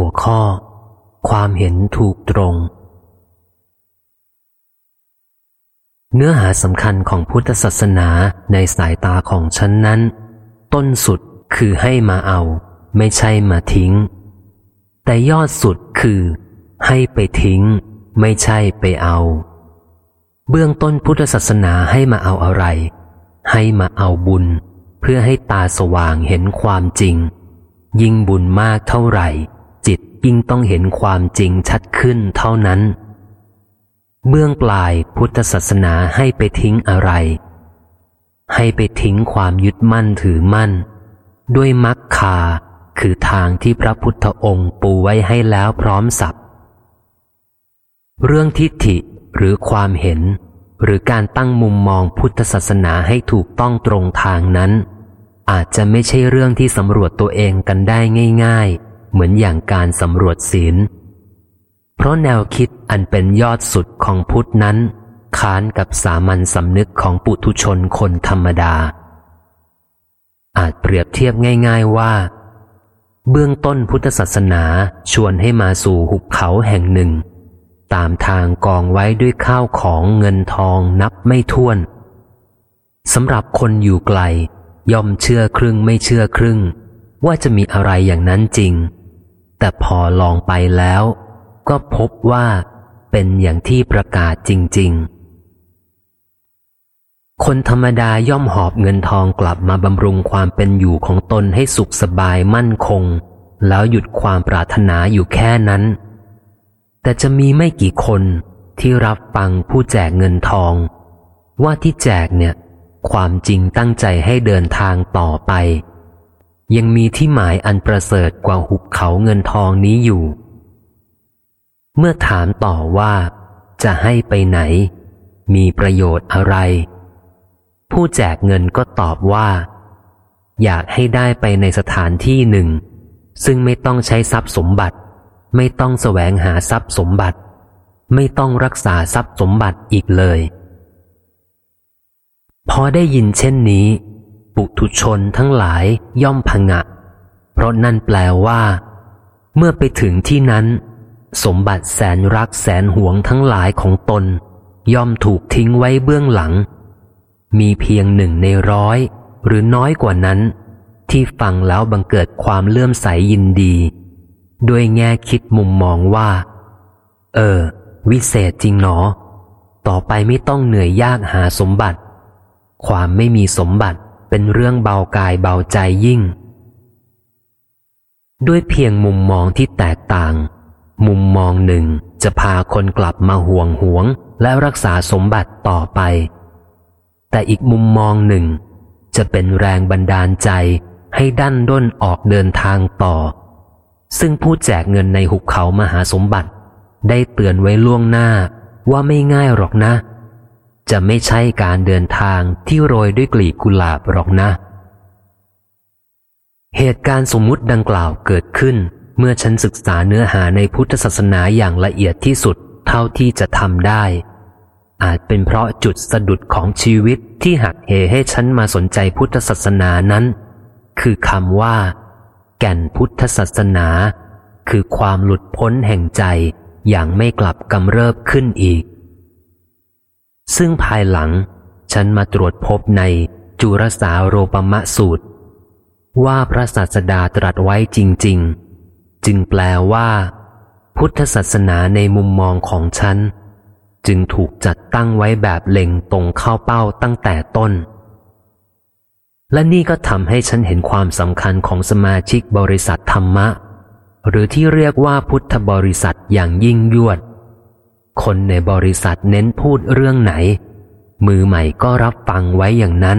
หัวข้อ ความเห็นถูกตรง เนื้อหาสำคัญของพุทธศาสนาในสายตาของฉันนั้น ต้นสุดคือให้มาเอา ไม่ใช่มาทิ้ง แต่ยอดสุดคือ ให้ไปทิ้ง ไม่ใช่ไปเอา เบื้องต้นพุทธศาสนาให้มาเอาอะไร ให้มาเอาบุญ เพื่อให้ตาสว่างเห็นความจริงยิ่งบุญมากเท่าไหร่ ยิ่งต้องเห็นความจริงชัดขึ้นเท่านั้น เบื้องปลายพุทธศาสนาให้ไปทิ้งอะไร ให้ไปทิ้งความยึดมั่นถือมั่น ด้วยมักคาคือทางที่พระพุทธองค์ปูไว้ให้แล้วพร้อมสับเรื่องทิฏฐิหรือความเห็น หรือการตั้งมุมมองพุทธศาสนาให้ถูกต้องตรงทางนั้น อาจจะไม่ใช่เรื่องที่สำรวจตัวเองกันได้ง่าย ๆ เหมือนอย่างการสำรวจศีล เพราะแนวคิดอันเป็นยอดสุดของพุทธนั้น ค้านกับสามัญสำนึกของปุถุชนคนธรรมดา อาจเปรียบเทียบง่าย ๆว่า เบื้องต้นพุทธศาสนาชวนให้มาสู่หุบเขาแห่งหนึ่ง ตามทางกองไว้ด้วยข้าวของเงินทองนับไม่ถ้วนสำหรับคนอยู่ไกลย่อมเชื่อครึ่งไม่เชื่อครึ่ง ว่าจะมีอะไรอย่างนั้นจริง แต่พอลองไปแล้ว ก็พบว่าเป็นอย่างที่ประกาศจริง ๆ คนธรรมดาย่อมหอบเงินทองกลับมาบำรุงความเป็นอยู่ของตนให้สุขสบายมั่นคง แล้วหยุดความปรารถนาอยู่แค่นั้น แต่จะมีไม่กี่คนที่รับฟังผู้แจกเงินทอง ว่าที่แจกเนี่ย ความจริงตั้งใจให้เดินทางต่อไป ยังมีที่หมายอันประเสริฐกว่าหุบเขาเงินทองนี้อยู่ เมื่อถามต่อว่า จะให้ไปไหน มีประโยชน์อะไร ผู้แจกเงินก็ตอบว่า อยากให้ได้ไปในสถานที่หนึ่ง ซึ่งไม่ต้องใช้ทรัพย์สมบัติ ไม่ต้องแสวงหาทรัพย์สมบัติ ไม่ต้องรักษาทรัพย์สมบัติอีกเลย พอได้ยินเช่นนี้ ปุถุชนทั้งหลายย่อมพงะ เพราะนั่นแปลว่า เมื่อไปถึงที่นั้น สมบัติแสนรักแสนหวงทั้งหลายของตน ย่อมถูกทิ้งไว้เบื้องหลัง มีเพียงหนึ่งในร้อย หรือน้อยกว่านั้น ที่ฟังแล้วบังเกิดความเลื่อมใสยินดี ด้วยแง่คิดมุมมองว่า เออ วิเศษจริงหนอ ต่อไปไม่ต้องเหนื่อยยากหาสมบัติ ความไม่มีสมบัติ เป็นเรื่องเบากายเบาใจยิ่ง ด้วยเพียงมุมมองที่แตกต่าง มุมมองหนึ่งจะพาคนกลับมาห่วงหวงและรักษาสมบัติต่อไป แต่อีกมุมมองหนึ่ง จะเป็นแรงบันดาลใจให้ดันด้นออกเดินทางต่อ ซึ่งผู้แจกเงินในหุบเขามหาสมบัติ ได้เตือนไว้ล่วงหน้าว่าไม่ง่ายหรอกนะ จะไม่ใช่การเดินทางที่โรยด้วยกลีบกุหลาบหรอกนะ เหตุการณ์สมมุติดังกล่าวเกิดขึ้น เมื่อฉันศึกษาเนื้อหาในพุทธศาสนาอย่างละเอียดที่สุดเท่าที่จะทำได้ อาจเป็นเพราะจุดสะดุดของชีวิตที่หักเหให้ฉันมาสนใจพุทธศาสนานั้น คือคำว่า แก่นพุทธศาสนา คือความหลุดพ้นแห่งใจอย่างไม่กลับกำเริบขึ้นอีก ซึ่งภายหลังฉันมาตรวจพบในจุรสาโรปมะสูตร ว่าพระศาสดาตรัสไว้จริง ๆ จึงแปลว่า พุทธศาสนาในมุมมองของฉัน จึงถูกจัดตั้งไว้แบบเล็งตรงเข้าเป้าตั้งแต่ต้น และนี่ก็ทำให้ฉันเห็นความสำคัญของสมาชิกบริษัทธรรมะ หรือที่เรียกว่าพุทธบริษัทอย่างยิ่งยวด คนในบริษัทเน้นพูดเรื่องไหน มือใหม่ก็รับฟังไว้อย่างนั้น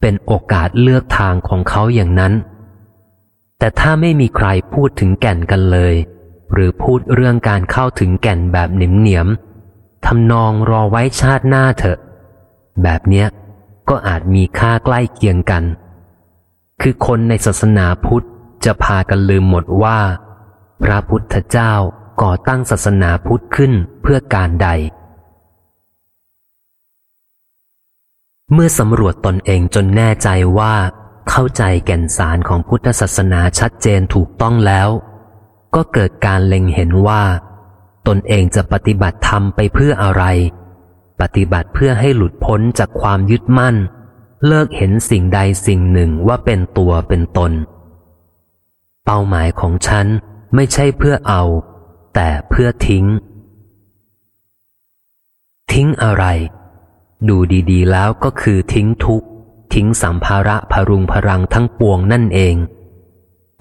เป็นโอกาสเลือกทางของเขาอย่างนั้น แต่ถ้าไม่มีใครพูดถึงแก่นกันเลย หรือพูดเรื่องการเข้าถึงแก่นแบบหนิมเหนียมทำนองรอไว้ชาติหน้าเถอะ แบบเนี้ยก็อาจมีค่าใกล้เคียงกัน คือคนในศาสนาพุทธจะพากันลืมหมดว่า พระพุทธเจ้า ก่อตั้งศาสนาพุทธขึ้นเพื่อการใด เมื่อสำรวจตนเองจนแน่ใจว่า เข้าใจแก่นสารของพุทธศาสนาชัดเจนถูกต้องแล้ว ก็เกิดการเล็งเห็นว่า ตนเองจะปฏิบัติธรรมไปเพื่ออะไร ปฏิบัติเพื่อให้หลุดพ้นจากความยึดมั่น เลิกเห็นสิ่งใดสิ่งหนึ่งว่าเป็นตัวเป็นตน เป้าหมายของฉันไม่ใช่เพื่อเอา แต่เพื่อทิ้ง ทิ้งอะไร ดูดีๆแล้วก็คือทิ้งทุกทิ้งสัมภาระพรุงพรังทั้งปวงนั่นเอง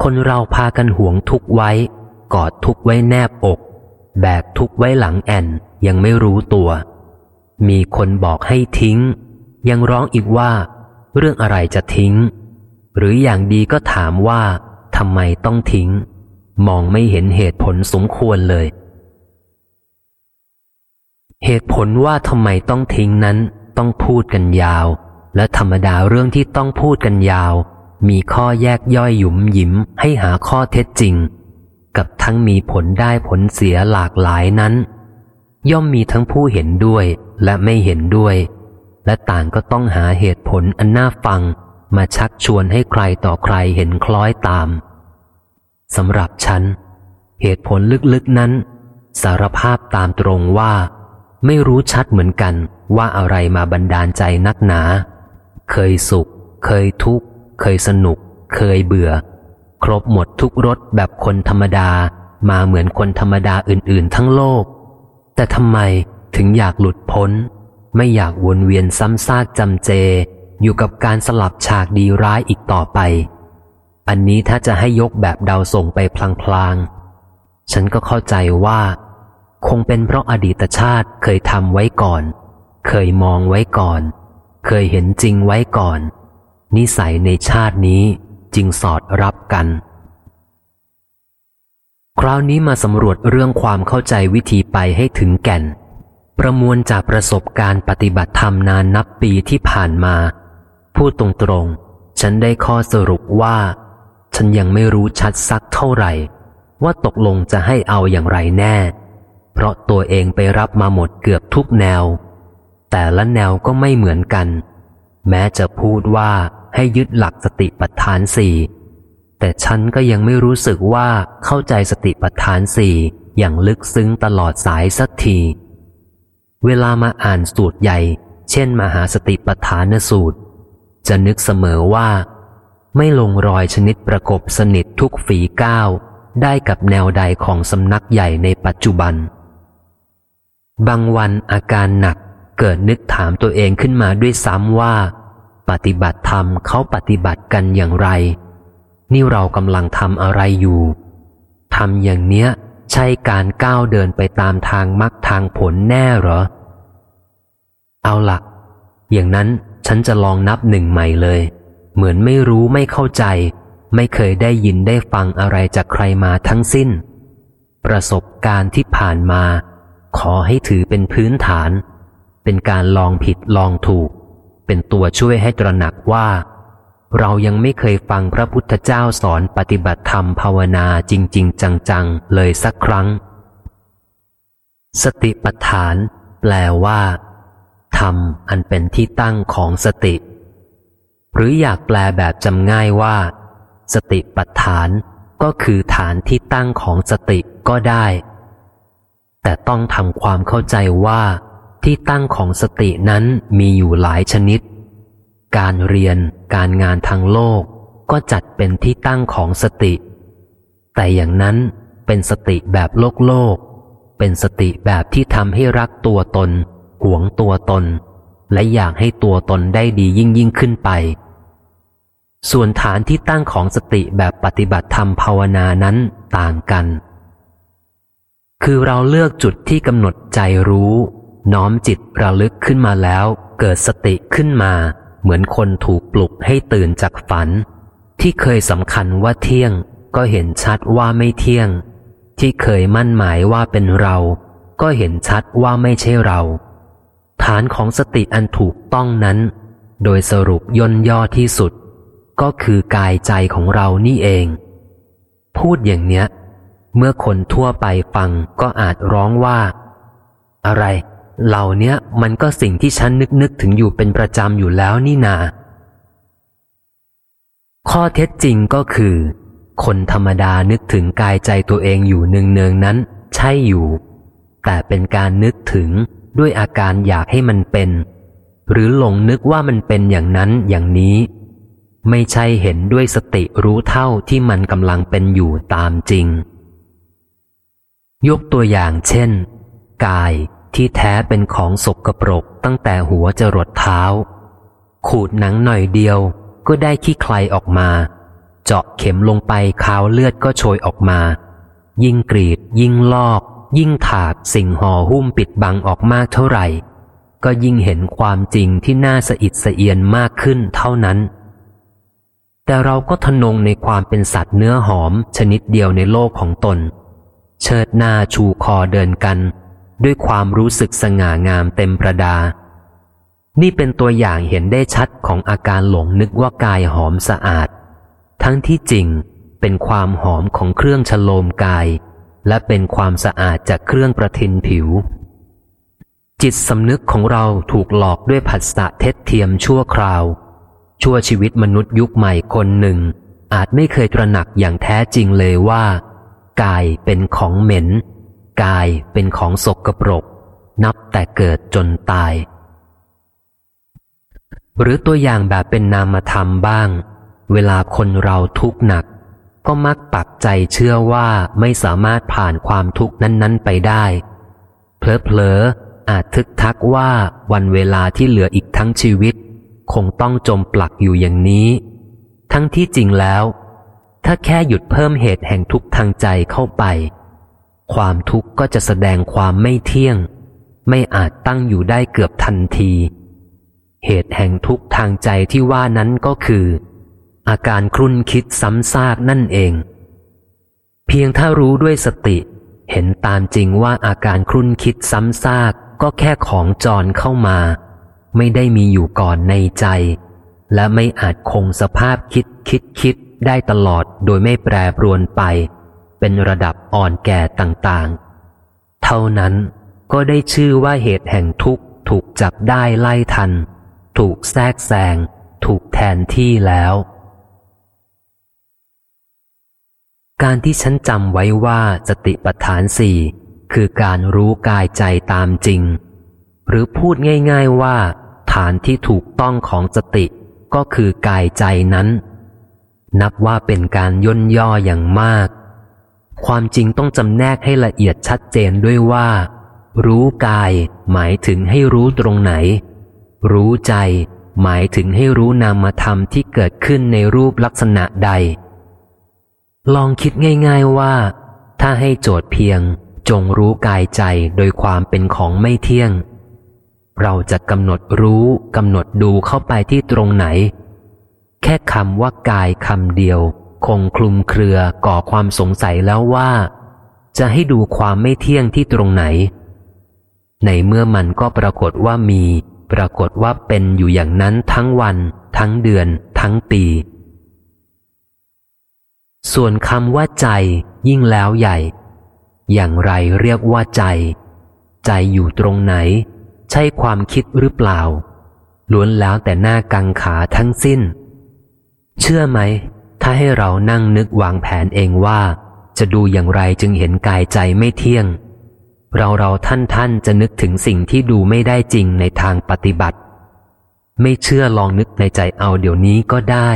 คนเราพากันห่วงทุกไว้ กอดทุกไว้แนบอก แบกทุกไว้หลังแอนยังไม่รู้ตัว มีคนบอกให้ทิ้ง ยังร้องอีกว่า เรื่องอะไรจะทิ้ง หรืออย่างดีก็ถามว่าทำไมต้องทิ้ง มองไม่เห็นเหตุผลสมควรเลย เหตุผลว่าทำไมต้องทิ้งนั้นต้องพูดกันยาว และธรรมดาเรื่องที่ต้องพูดกันยาว มีข้อแยกย่อยหยุมหยิมให้หาข้อเท็จจริง กับทั้งมีผลได้ผลเสียหลากหลายนั้น ย่อมมีทั้งผู้เห็นด้วยและไม่เห็นด้วย และต่างก็ต้องหาเหตุผลอันน่าฟังมาชักชวนให้ใครต่อใครเห็นคล้อยตาม สำหรับฉัน เหตุผลลึกๆนั้น สารภาพตามตรงว่า ไม่รู้ชัดเหมือนกันว่าอะไรมาบันดาลใจนักหนา เคยสุข เคยทุกข์ เคยสนุก เคยเบื่อ ครบหมดทุกรสแบบคนธรรมดามาเหมือนคนธรรมดาอื่น ๆ ทั้งโลก แต่ทำไมถึงอยากหลุดพ้น ไม่อยากวนเวียนซ้ำซากจำเจ อยู่กับการสลับฉากดีร้ายอีกต่อไป อันนี้ถ้าจะให้ยกแบบเดาส่งไปพลางๆ ฉันก็เข้าใจว่า คงเป็นเพราะอดีตชาติเคยทำไว้ก่อน เคยมองไว้ก่อน เคยเห็นจริงไว้ก่อน นิสัยในชาตินี้จึงสอดรับกัน คราวนี้มาสำรวจเรื่องความเข้าใจวิธีไปให้ถึงแก่น ประมวลจากประสบการณ์ปฏิบัติธรรมนานนับปีที่ผ่านมา พูดตรงๆ ฉันได้ข้อสรุปว่า ฉันยังไม่รู้ชัดสักเท่าไหร่ ว่าตกลงจะให้เอาอย่างไรแน่ เพราะตัวเองไปรับมาหมดเกือบทุกแนว แต่ละแนวก็ไม่เหมือนกัน แม้จะพูดว่าให้ยึดหลักสติปัฏฐานสี่แต่ฉันก็ยังไม่รู้สึกว่าเข้าใจสติปัฏฐานสี่อย่างลึกซึ้งตลอดสายสักที เวลามาอ่านสูตรใหญ่ เช่น มหาสติปัฏฐานสูตร จะนึกเสมอว่า ไม่ลงรอยชนิดประกบสนิททุกฝีก้าวได้กับแนวใดของสำนักใหญ่ในปัจจุบัน บางวันอาการหนักเกิดนึกถามตัวเองขึ้นมาด้วยซ้ำว่า ปฏิบัติธรรมเขาปฏิบัติกันอย่างไร นี่เรากำลังทำอะไรอยู่ทำอย่างเนี้ย ใช่การก้าวเดินไปตามทางมรรคทางผลแน่หรอ เอาละอย่างนั้นฉันจะลองนับหนึ่งใหม่เลย เหมือนไม่รู้ไม่เข้าใจ ไม่เคยได้ยินได้ฟังอะไรจากใครมาทั้งสิ้น ประสบการณ์ที่ผ่านมา ขอให้ถือเป็นพื้นฐาน เป็นการลองผิดลองถูก เป็นตัวช่วยให้ตระหนักว่า เรายังไม่เคยฟังพระพุทธเจ้าสอนปฏิบัติธรรมภาวนาจริง ๆ จัง ๆ เลยสักครั้ง สติปัฏฐาน แปลว่าธรรมอันเป็นที่ตั้งของสติ หรืออยากแปลแบบจำง่ายว่า สติปัฏฐานก็คือฐานที่ตั้งของสติก็ได้ แต่ต้องทำความเข้าใจว่า ที่ตั้งของสตินั้นมีอยู่หลายชนิด การเรียนการงานทางโลกก็จัดเป็นที่ตั้งของสติ แต่อย่างนั้นเป็นสติแบบโลกโลก เป็นสติแบบที่ทำให้รักตัวตน หวงตัวตน และอยากให้ตัวตนได้ดียิ่งยิ่งขึ้นไป ส่วนฐานที่ตั้งของสติแบบปฏิบัติธรรมภาวนานั้นต่างกัน คือเราเลือกจุดที่กำหนดใจรู้ น้อมจิตระลึกขึ้นมาแล้ว เกิดสติขึ้นมา เหมือนคนถูกปลุกให้ตื่นจากฝัน ที่เคยสำคัญว่าเที่ยง ก็เห็นชัดว่าไม่เที่ยง ที่เคยมั่นหมายว่าเป็นเรา ก็เห็นชัดว่าไม่ใช่เรา ฐานของสติอันถูกต้องนั้น โดยสรุปย่นย่อที่สุด ก็คือกายใจของเรานี่เอง พูดอย่างเนี้ย เมื่อคนทั่วไปฟังก็อาจร้องว่า อะไร เหล่านี้มันก็สิ่งที่ฉันนึกนึกถึงอยู่เป็นประจำอยู่แล้วนี่นา ข้อเท็จจริงก็คือ คนธรรมดานึกถึงกายใจตัวเองอยู่เนืองๆนั้น ใช่อยู่ แต่เป็นการนึกถึงด้วยอาการอยากให้มันเป็น หรือหลงนึกว่ามันเป็นอย่างนั้นอย่างนี้ ไม่ใช่เห็นด้วยสติรู้เท่าที่มันกำลังเป็นอยู่ตามจริง ยกตัวอย่างเช่น กายที่แท้เป็นของสกรปรกตั้งแต่หัวจรดเท้า ขูดหนังหน่อยเดียวก็ได้ขี้ใครออกมา เจาะเข็มลงไปคาวเลือดก็โชยออกมา ยิ่งกรีด ยิ่งลอก ยิ่งถากสิ่งห่อหุ้มปิดบังออกมากเท่าไหร่ ก็ยิ่งเห็นความจริงที่น่าสะอิดสะเอียนมากขึ้นเท่านั้น แต่เราก็ทนงในความเป็นสัตว์เนื้อหอมชนิดเดียวในโลกของตน เชิดหน้าชูคอเดินกัน ด้วยความรู้สึกสง่างามเต็มประดา นี่เป็นตัวอย่างเห็นได้ชัดของอาการหลงนึกว่ากายหอมสะอาด ทั้งที่จริงเป็นความหอมของเครื่องฉโลมกาย และเป็นความสะอาดจากเครื่องประทินผิว จิตสำนึกของเราถูกหลอกด้วยผัสสะเท็จเทียมชั่วคราว ชั่วชีวิตมนุษย์ยุคใหม่คนหนึ่ง อาจไม่เคยตระหนักอย่างแท้จริงเลยว่า กายเป็นของเหม็น กายเป็นของสกปรก นับแต่เกิดจนตาย หรือตัวอย่างแบบเป็นนามธรรมบ้าง เวลาคนเราทุกข์หนัก ก็มักปักใจเชื่อว่าไม่สามารถผ่านความทุกข์นั้น ๆ ไปได้ เพลอๆอาจทึกทักว่าวันเวลาที่เหลืออีกทั้งชีวิต คงต้องจมปลักอยู่อย่างนี้ ทั้งที่จริงแล้ว ถ้าแค่หยุดเพิ่มเหตุแห่งทุกข์ทางใจเข้าไป ความทุกข์ก็จะแสดงความไม่เที่ยง ไม่อาจตั้งอยู่ได้เกือบทันที เหตุแห่งทุกข์ทางใจที่ว่านั้นก็คือ อาการครุ่นคิดซ้ำซากนั่นเอง เพียงถ้ารู้ด้วยสติ เห็นตามจริงว่าอาการครุ่นคิดซ้ำซากก็แค่ของจรเข้ามา ไม่ได้มีอยู่ก่อนในใจ และไม่อาจคงสภาพคิดคิดคิดได้ตลอดโดยไม่แปรปรวนไป เป็นระดับอ่อนแก่ต่างๆ เท่านั้นก็ได้ชื่อว่าเหตุแห่งทุกข์ถูกจับได้ไล่ทัน ถูกแทรกแซง ถูกแทนที่แล้ว การที่ฉันจำไว้ว่าสติปัฏฐานสี่คือการรู้กายใจตามจริง หรือพูดง่าย ๆว่า ฐานที่ถูกต้องของสติก็คือกายใจนั้น นับว่าเป็นการย่นย่ออย่างมาก ความจริงต้องจำแนกให้ละเอียดชัดเจนด้วยว่า รู้กายหมายถึงให้รู้ตรงไหน รู้ใจหมายถึงให้รู้นามธรรมที่เกิดขึ้นในรูปลักษณะใด ลองคิดง่าย ๆว่า ถ้าให้โจทย์เพียงจงรู้กายใจโดยความเป็นของไม่เที่ยง เราจะกำหนดรู้กำหนดดูเข้าไปที่ตรงไหน แค่คำว่ากายคำเดียว คงคลุมเครือก่อความสงสัยแล้วว่า จะให้ดูความไม่เที่ยงที่ตรงไหน ในเมื่อมันก็ปรากฏว่ามี ปรากฏว่าเป็นอยู่อย่างนั้นทั้งวัน ทั้งเดือน ทั้งปี ส่วนคำว่าใจยิ่งแล้วใหญ่ อย่างไรเรียกว่าใจ ใจอยู่ตรงไหน ใช่ความคิดหรือเปล่า ล้วนแล้วแต่หน้ากังขาทั้งสิ้น เชื่อไหม ถ้าให้เรานั่งนึกวางแผนเองว่า จะดูอย่างไรจึงเห็นกายใจไม่เที่ยง เราเราท่านท่านจะนึกถึงสิ่งที่ดูไม่ได้จริงในทางปฏิบัติ ไม่เชื่อลองนึกในใจเอาเดี๋ยวนี้ก็ได้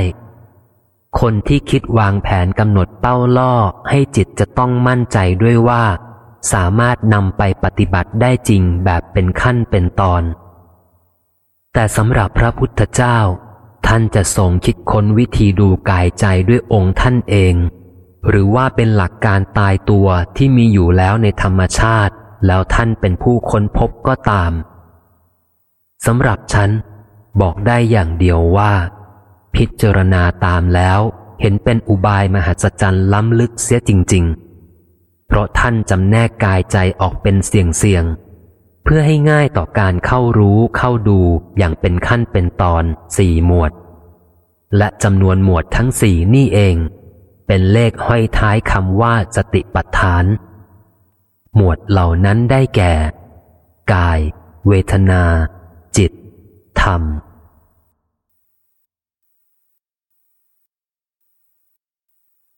คนที่คิดวางแผนกำหนดเป้าล่อให้จิตจะต้องมั่นใจด้วยว่า สามารถนำไปปฏิบัติได้จริงแบบเป็นขั้นเป็นตอน แต่สำหรับพระพุทธเจ้า ท่านจะทรงคิดค้นวิธีดูกายใจด้วยองค์ท่านเอง หรือว่าเป็นหลักการตายตัวที่มีอยู่แล้วในธรรมชาติ แล้วท่านเป็นผู้ค้นพบก็ตามสำหรับฉัน บอกได้อย่างเดียวว่า พิจารณาตามแล้วเห็นเป็นอุบายมหัศจรรย์ล้ำลึกเสียจริง ๆ เพราะท่านจำแนกกายใจออกเป็นเสี่ยงเสียงเพื่อให้ง่ายต่อการเข้ารู้เข้าดูอย่างเป็นขั้นเป็นตอนสี่หมวด และจำนวนหมวดทั้งสี่นี่เอง เป็นเลขห้อยท้ายคำว่าสติปัฏฐาน หมวดเหล่านั้นได้แก่ กาย เวทนา จิต ธรรม